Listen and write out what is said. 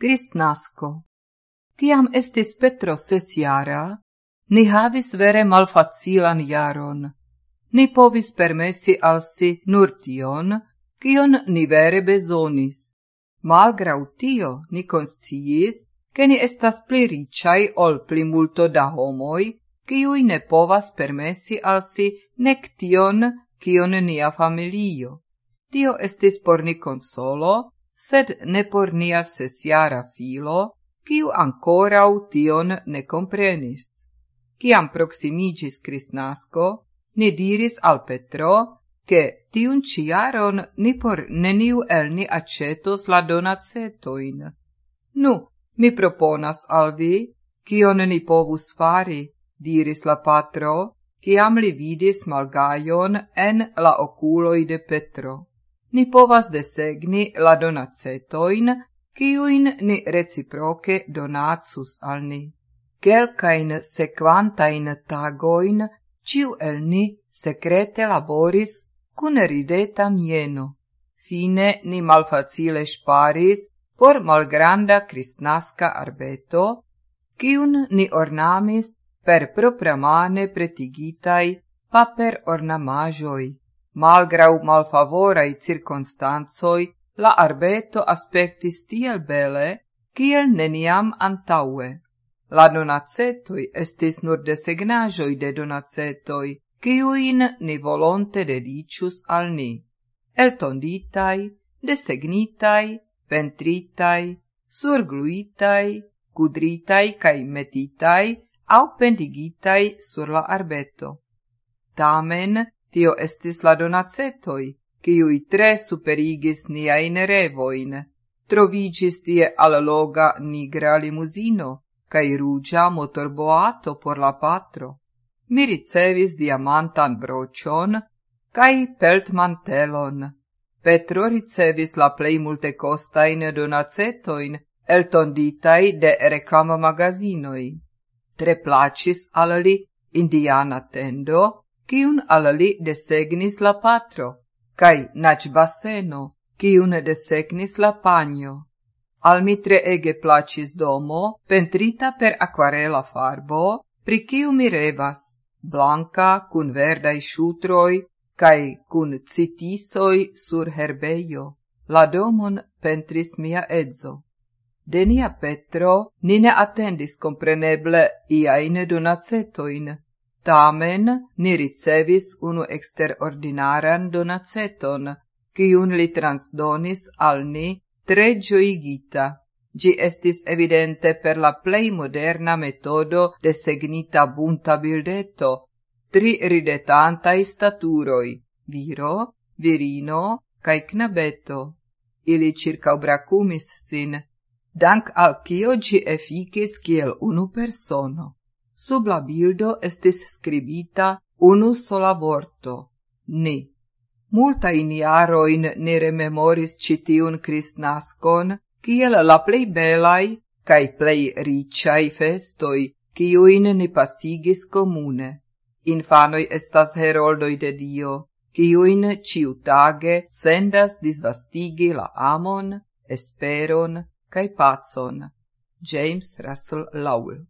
Cristnasco. Tiam estis Petro sesiara, ni havis vere malfacilan jaron. Ni povis permesi al si nur tion, kion ni vere bezonis. Malgrau tio ni consciis, che ni estas pli ricai ol pli multo da homoi, ciui ne povas permesi al si nec tion, cion nia familio. Tio estis por ni consolo, sed ne por nia sesiara filo, kiu ancorau tion ne comprenis. Ciam proximigis Crisnasco, ni diris al Petro, che tiun ciaron ni por neniu el ni acetos la donacetoin. Nu, mi proponas al vi, cion ni povus fari, diris la patro, ciam li vidis malgaion en la oculoi de Petro. Ni povas desegni la donacetoin, ciuin ni reciproce donatsus al ni. Quelcain sequantain tagoin, ciu el ni secrete laboris cun rideta mieno. Fine ni malfacile sparis por malgranda cristnasca arbeto, ciun ni ornamis per propramane pretigitai paper ornamajoi Malgrau malfavorei circonstanzoi, la arbeto aspectis tiel bele, kiel neniam antaue. La donacetoi estis nur desegnajoi de donacetoi, kiuin ni volonte dedicius al ni. Eltonditai, desegnitai, pentritai, surgluitai, cudritai cae metitai, au pendigitai sur la arbeto. Tamen, Tio estis la donacetoi, ciui tre superigis niain revoin. Trovigis tie alloga nigra limusino, cae rugia motorboato por la patro. Mi ricevis diamantan brocion, cae peltmantelon. Petro ricevis la plei multe costain donacetoin, eltonditai de reclamo magazinoi. Tre placis al li indiana tendo, ciun ala li desegnis la patro, cae nac baseno, ciun desegnis la panio. Al mi tre ege placis domo, pentrita per aquarela farbo, pri ciu mi revas, blanca, cun verdai shutroi, cae cun citisoi sur herbeio. La domon pentris mia edzo. Denia Petro nine attendis compreneble iaine donacetoin, Tamen ni ricevis unu exterordinaran donaceton, kiun li transdonis al ni tre gioigita. Gi estis evidente per la plei moderna metodo de segnita bunta bildeto, tri ridetantai staturoi, viro, virino, cae knabeto. Ili circa bracumis sin, dank al cio gi efficis kiel unu persono. Sub la bildo estis scribita unu sola vorto, ni. Multain iaroin ne rememoris citiun Christnascon, kiel la plei belai cae plei ricai festoi, ciuin ni pasigis comune. Infanoi estas heroldoi de Dio, ciuin ciutage sendas disvastigi la amon, esperon, cae pacon. James Russell Lowell